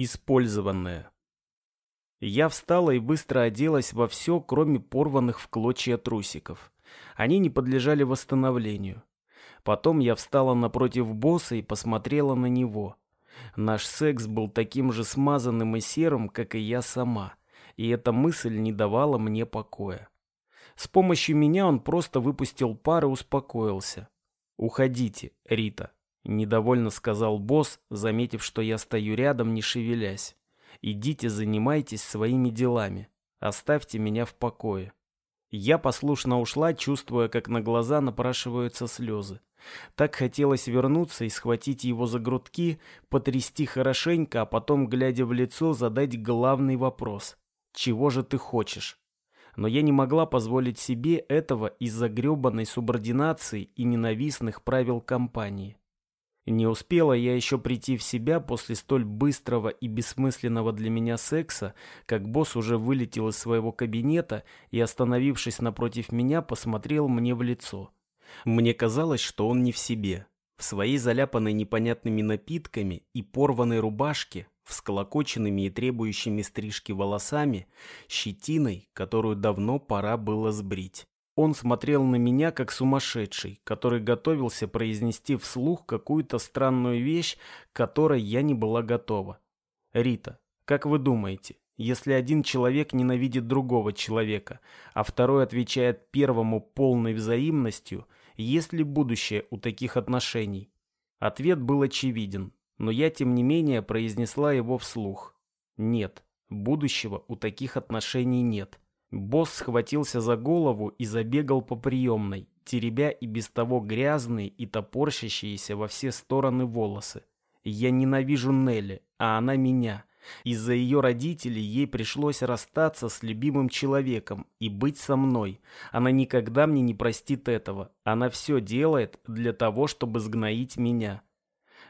Использованная. Я встала и быстро оделась во все, кроме порванных в клочья трусиков. Они не подлежали восстановлению. Потом я встала напротив босса и посмотрела на него. Наш секс был таким же смазанным и серым, как и я сама, и эта мысль не давала мне покоя. С помощью меня он просто выпустил пар и успокоился. «Уходите, Рита», Недовольно сказал босс, заметив, что я стою рядом, не шевелясь. «Идите занимайтесь своими делами. Оставьте меня в покое». Я послушно ушла, чувствуя, как на глаза напрашиваются слезы. Так хотелось вернуться и схватить его за грудки, потрясти хорошенько, а потом, глядя в лицо, задать главный вопрос. «Чего же ты хочешь?» Но я не могла позволить себе этого из-за гребанной субординации и ненавистных правил компании. Не успела я еще прийти в себя после столь быстрого и бессмысленного для меня секса, как босс уже вылетел из своего кабинета и, остановившись напротив меня, посмотрел мне в лицо. Мне казалось, что он не в себе. В своей заляпанной непонятными напитками и порванной рубашке, всколокоченными и требующими стрижки волосами, щетиной, которую давно пора было сбрить. Он смотрел на меня как сумасшедший, который готовился произнести вслух какую-то странную вещь, к которой я не была готова. «Рита, как вы думаете, если один человек ненавидит другого человека, а второй отвечает первому полной взаимностью, есть ли будущее у таких отношений?» Ответ был очевиден, но я, тем не менее, произнесла его вслух. «Нет, будущего у таких отношений нет». Босс схватился за голову и забегал по приемной, теребя и без того грязные и топорщащиеся во все стороны волосы. Я ненавижу Нелли, а она меня. Из-за ее родителей ей пришлось расстаться с любимым человеком и быть со мной. Она никогда мне не простит этого. Она все делает для того, чтобы сгноить меня.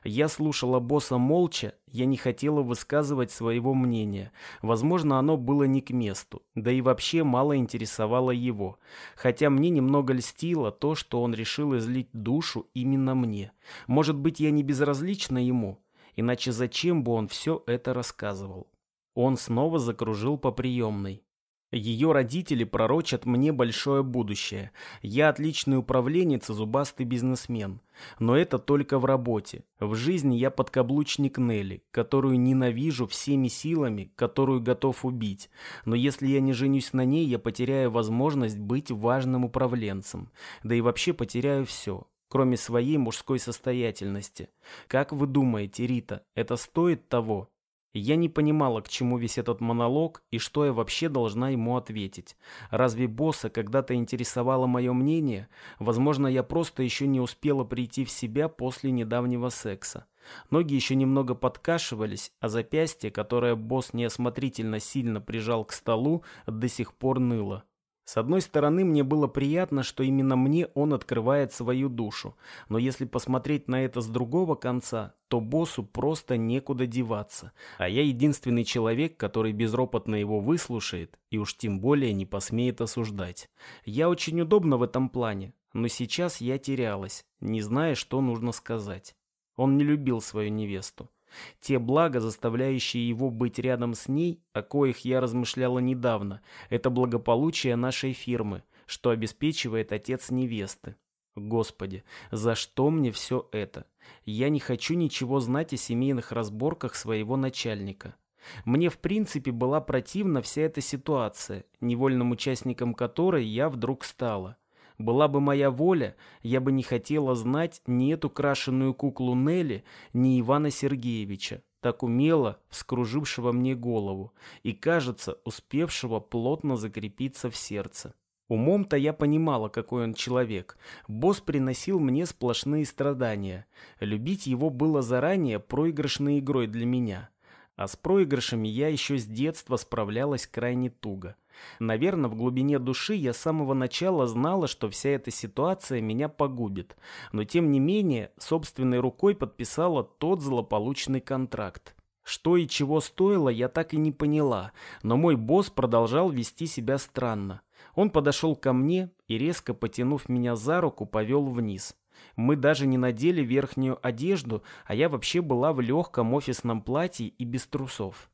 Я слушала босса молча, я не хотела высказывать своего мнения. Возможно, оно было не к месту, да и вообще мало интересовало его. Хотя мне немного льстило то, что он решил излить душу именно мне. Может быть, я не безразлична ему, иначе зачем бы он все это рассказывал? Он снова закружил по приемной. Ее родители пророчат мне большое будущее. Я отличный управленец и зубастый бизнесмен. Но это только в работе. В жизни я подкаблучник Нелли, которую ненавижу всеми силами, которую готов убить. Но если я не женюсь на ней, я потеряю возможность быть важным управленцем. Да и вообще потеряю все кроме своей мужской состоятельности. Как вы думаете, Рита, это стоит того? Я не понимала, к чему весь этот монолог и что я вообще должна ему ответить. Разве босса когда-то интересовало мое мнение? Возможно, я просто еще не успела прийти в себя после недавнего секса. Ноги еще немного подкашивались, а запястье, которое босс неосмотрительно сильно прижал к столу, до сих пор ныло. С одной стороны, мне было приятно, что именно мне он открывает свою душу, но если посмотреть на это с другого конца, то боссу просто некуда деваться, а я единственный человек, который безропотно его выслушает и уж тем более не посмеет осуждать. Я очень удобна в этом плане, но сейчас я терялась, не зная, что нужно сказать. Он не любил свою невесту. Те блага, заставляющие его быть рядом с ней, о коих я размышляла недавно, это благополучие нашей фирмы, что обеспечивает отец невесты. Господи, за что мне все это? Я не хочу ничего знать о семейных разборках своего начальника. Мне в принципе была противна вся эта ситуация, невольным участником которой я вдруг стала. Была бы моя воля, я бы не хотела знать ни эту крашеную куклу Нелли, ни Ивана Сергеевича, так умело вскружившего мне голову и, кажется, успевшего плотно закрепиться в сердце. Умом-то я понимала, какой он человек. Босс приносил мне сплошные страдания. Любить его было заранее проигрышной игрой для меня. А с проигрышами я еще с детства справлялась крайне туго. Наверное, в глубине души я с самого начала знала, что вся эта ситуация меня погубит, но тем не менее собственной рукой подписала тот злополучный контракт. Что и чего стоило, я так и не поняла, но мой босс продолжал вести себя странно. Он подошел ко мне и, резко потянув меня за руку, повел вниз. Мы даже не надели верхнюю одежду, а я вообще была в легком офисном платье и без трусов.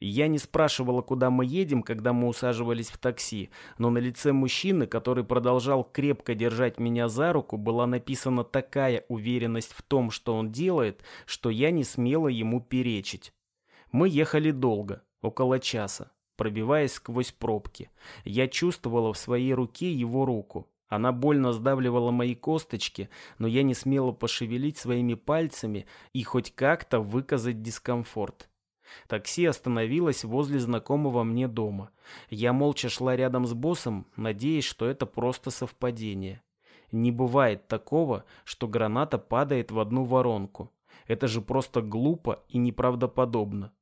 Я не спрашивала, куда мы едем, когда мы усаживались в такси, но на лице мужчины, который продолжал крепко держать меня за руку, была написана такая уверенность в том, что он делает, что я не смела ему перечить. Мы ехали долго, около часа, пробиваясь сквозь пробки. Я чувствовала в своей руке его руку. Она больно сдавливала мои косточки, но я не смела пошевелить своими пальцами и хоть как-то выказать дискомфорт. Такси остановилось возле знакомого мне дома. Я молча шла рядом с боссом, надеясь, что это просто совпадение. Не бывает такого, что граната падает в одну воронку. Это же просто глупо и неправдоподобно.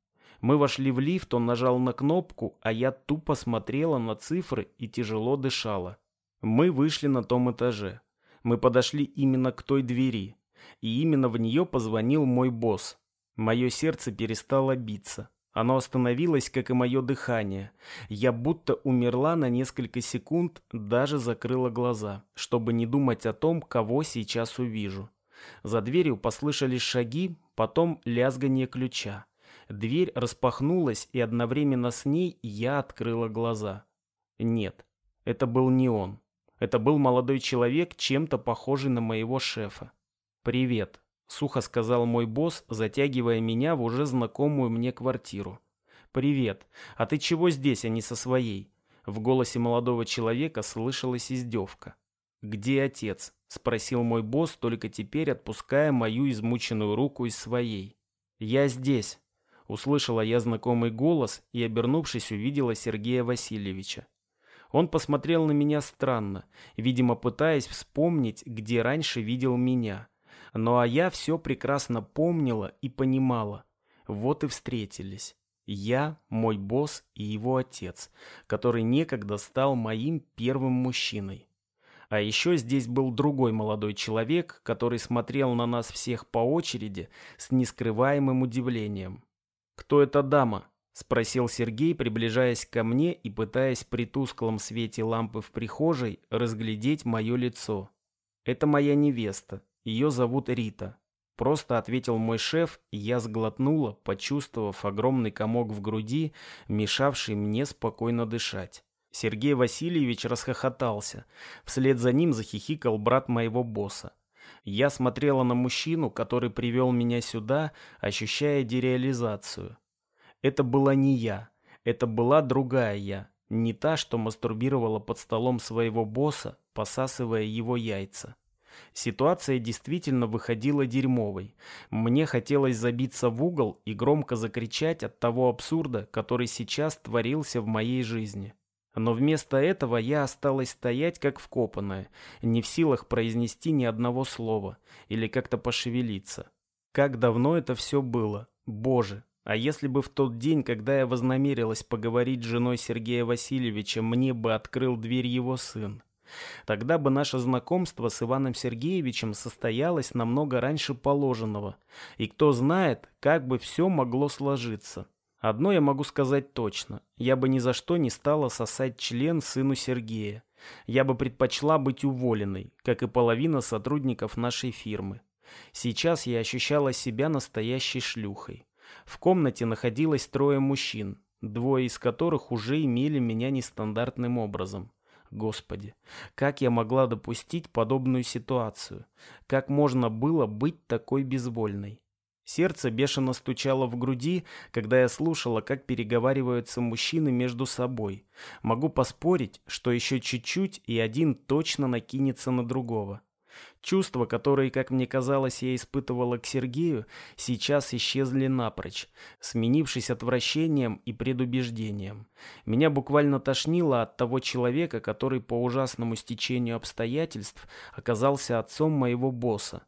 Мы вошли в лифт, он нажал на кнопку, а я тупо смотрела на цифры и тяжело дышала. Мы вышли на том этаже. Мы подошли именно к той двери. И именно в нее позвонил мой босс. Мое сердце перестало биться. Оно остановилось, как и мое дыхание. Я будто умерла на несколько секунд, даже закрыла глаза, чтобы не думать о том, кого сейчас увижу. За дверью послышались шаги, потом лязгание ключа. Дверь распахнулась, и одновременно с ней я открыла глаза. Нет, это был не он. Это был молодой человек, чем-то похожий на моего шефа. «Привет», Сухо сказал мой босс, затягивая меня в уже знакомую мне квартиру. «Привет. А ты чего здесь, а не со своей?» В голосе молодого человека слышалась издевка. «Где отец?» – спросил мой босс, только теперь отпуская мою измученную руку из своей. «Я здесь», – услышала я знакомый голос и, обернувшись, увидела Сергея Васильевича. Он посмотрел на меня странно, видимо, пытаясь вспомнить, где раньше видел меня – ну а я все прекрасно помнила и понимала. Вот и встретились. Я, мой босс и его отец, который некогда стал моим первым мужчиной. А еще здесь был другой молодой человек, который смотрел на нас всех по очереди с нескрываемым удивлением. «Кто эта дама?» – спросил Сергей, приближаясь ко мне и пытаясь при тусклом свете лампы в прихожей разглядеть мое лицо. «Это моя невеста», ее зовут Рита. Просто ответил мой шеф, и я сглотнула, почувствовав огромный комок в груди, мешавший мне спокойно дышать. Сергей Васильевич расхохотался. Вслед за ним захихикал брат моего босса. Я смотрела на мужчину, который привел меня сюда, ощущая дереализацию. Это была не я, это была другая я, не та, что мастурбировала под столом своего босса, посасывая его яйца. Ситуация действительно выходила дерьмовой. Мне хотелось забиться в угол и громко закричать от того абсурда, который сейчас творился в моей жизни. Но вместо этого я осталась стоять как вкопанная, не в силах произнести ни одного слова или как-то пошевелиться. Как давно это все было? Боже, а если бы в тот день, когда я вознамерилась поговорить с женой Сергея Васильевича, мне бы открыл дверь его сын? Тогда бы наше знакомство с Иваном Сергеевичем состоялось намного раньше положенного. И кто знает, как бы все могло сложиться. Одно я могу сказать точно. Я бы ни за что не стала сосать член сыну Сергея. Я бы предпочла быть уволенной, как и половина сотрудников нашей фирмы. Сейчас я ощущала себя настоящей шлюхой. В комнате находилось трое мужчин, двое из которых уже имели меня нестандартным образом. Господи, как я могла допустить подобную ситуацию? Как можно было быть такой безвольной? Сердце бешено стучало в груди, когда я слушала, как переговариваются мужчины между собой. Могу поспорить, что еще чуть-чуть, и один точно накинется на другого. Чувства, которые, как мне казалось, я испытывала к Сергею, сейчас исчезли напрочь, сменившись отвращением и предубеждением. Меня буквально тошнило от того человека, который по ужасному стечению обстоятельств оказался отцом моего босса.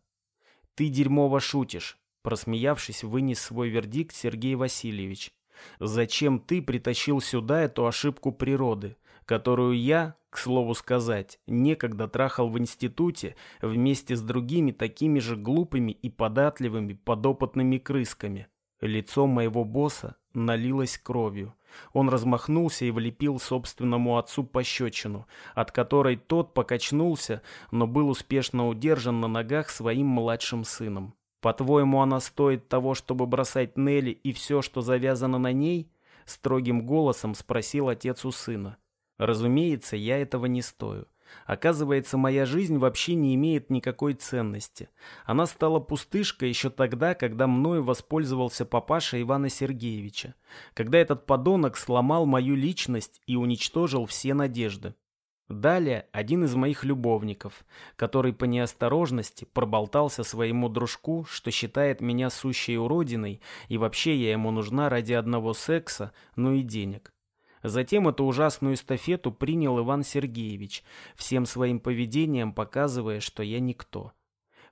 «Ты дерьмово шутишь», – просмеявшись, вынес свой вердикт Сергей Васильевич. «Зачем ты притащил сюда эту ошибку природы, которую я, к слову сказать, некогда трахал в институте вместе с другими такими же глупыми и податливыми подопытными крысками. Лицо моего босса налилось кровью. Он размахнулся и влепил собственному отцу пощечину, от которой тот покачнулся, но был успешно удержан на ногах своим младшим сыном. «По-твоему, она стоит того, чтобы бросать Нелли и все, что завязано на ней?» Строгим голосом спросил отец у сына. «Разумеется, я этого не стою. Оказывается, моя жизнь вообще не имеет никакой ценности. Она стала пустышкой еще тогда, когда мною воспользовался папаша Ивана Сергеевича, когда этот подонок сломал мою личность и уничтожил все надежды. Далее один из моих любовников, который по неосторожности проболтался своему дружку, что считает меня сущей уродиной, и вообще я ему нужна ради одного секса, ну и денег. Затем эту ужасную эстафету принял Иван Сергеевич, всем своим поведением показывая, что я никто.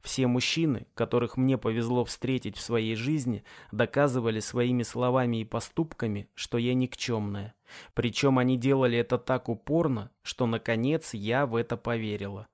Все мужчины, которых мне повезло встретить в своей жизни, доказывали своими словами и поступками, что я никчемная. Причем они делали это так упорно, что, наконец, я в это поверила.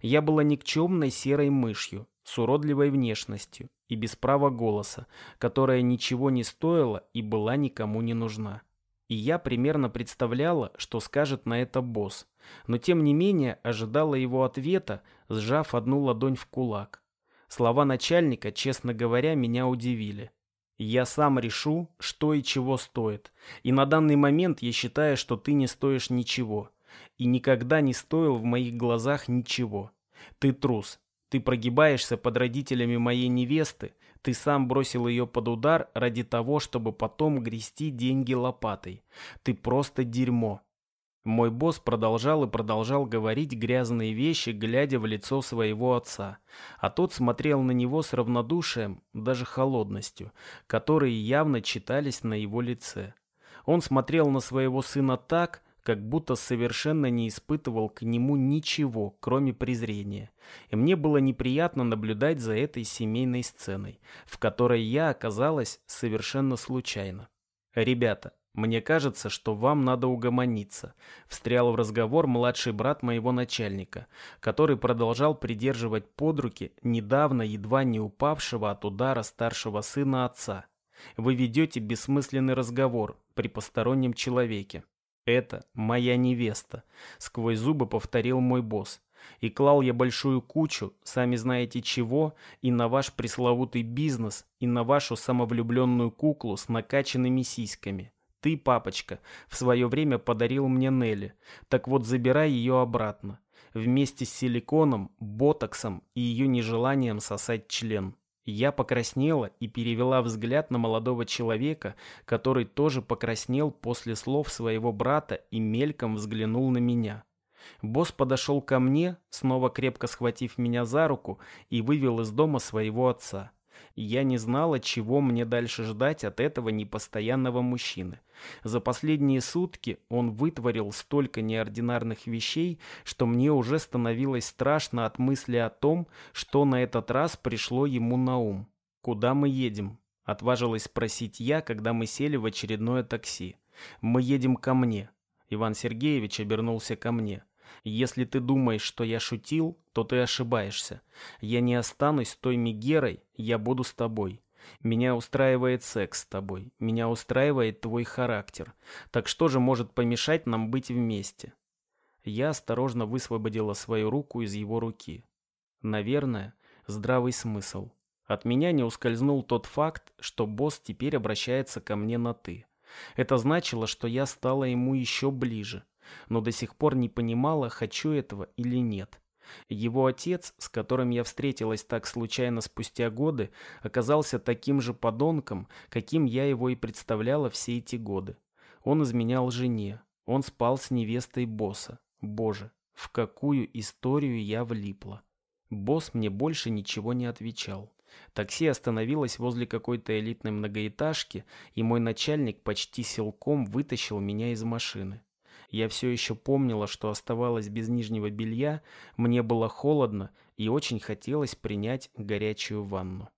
Я была никчемной серой мышью, с уродливой внешностью и без права голоса, которая ничего не стоила и была никому не нужна. И я примерно представляла, что скажет на это босс, но тем не менее ожидала его ответа, сжав одну ладонь в кулак. Слова начальника, честно говоря, меня удивили. Я сам решу, что и чего стоит. И на данный момент я считаю, что ты не стоишь ничего. И никогда не стоил в моих глазах ничего. Ты трус. Ты прогибаешься под родителями моей невесты, ты сам бросил ее под удар ради того, чтобы потом грести деньги лопатой. Ты просто дерьмо. Мой босс продолжал и продолжал говорить грязные вещи, глядя в лицо своего отца. А тот смотрел на него с равнодушием, даже холодностью, которые явно читались на его лице. Он смотрел на своего сына так, как будто совершенно не испытывал к нему ничего, кроме презрения. И мне было неприятно наблюдать за этой семейной сценой, в которой я оказалась совершенно случайно. «Ребята, мне кажется, что вам надо угомониться», — встрял в разговор младший брат моего начальника, который продолжал придерживать под руки недавно едва не упавшего от удара старшего сына отца. «Вы ведете бессмысленный разговор при постороннем человеке. «Это моя невеста», — сквозь зубы повторил мой босс. «И клал я большую кучу, сами знаете чего, и на ваш пресловутый бизнес, и на вашу самовлюбленную куклу с накачанными сиськами. Ты, папочка, в свое время подарил мне Нелли, так вот забирай ее обратно, вместе с силиконом, ботоксом и ее нежеланием сосать член». Я покраснела и перевела взгляд на молодого человека, который тоже покраснел после слов своего брата и мельком взглянул на меня. Босс подошел ко мне, снова крепко схватив меня за руку, и вывел из дома своего отца я не знала, чего мне дальше ждать от этого непостоянного мужчины. За последние сутки он вытворил столько неординарных вещей, что мне уже становилось страшно от мысли о том, что на этот раз пришло ему на ум. «Куда мы едем?» — отважилась спросить я, когда мы сели в очередное такси. «Мы едем ко мне». Иван Сергеевич обернулся ко мне. Если ты думаешь, что я шутил, то ты ошибаешься. Я не останусь той Мегерой, я буду с тобой. Меня устраивает секс с тобой, меня устраивает твой характер. Так что же может помешать нам быть вместе? Я осторожно высвободила свою руку из его руки. Наверное, здравый смысл. От меня не ускользнул тот факт, что босс теперь обращается ко мне на «ты». Это значило, что я стала ему еще ближе но до сих пор не понимала, хочу этого или нет. Его отец, с которым я встретилась так случайно спустя годы, оказался таким же подонком, каким я его и представляла все эти годы. Он изменял жене, он спал с невестой босса. Боже, в какую историю я влипла. Босс мне больше ничего не отвечал. Такси остановилось возле какой-то элитной многоэтажки, и мой начальник почти силком вытащил меня из машины. Я все еще помнила, что оставалась без нижнего белья, мне было холодно и очень хотелось принять горячую ванну.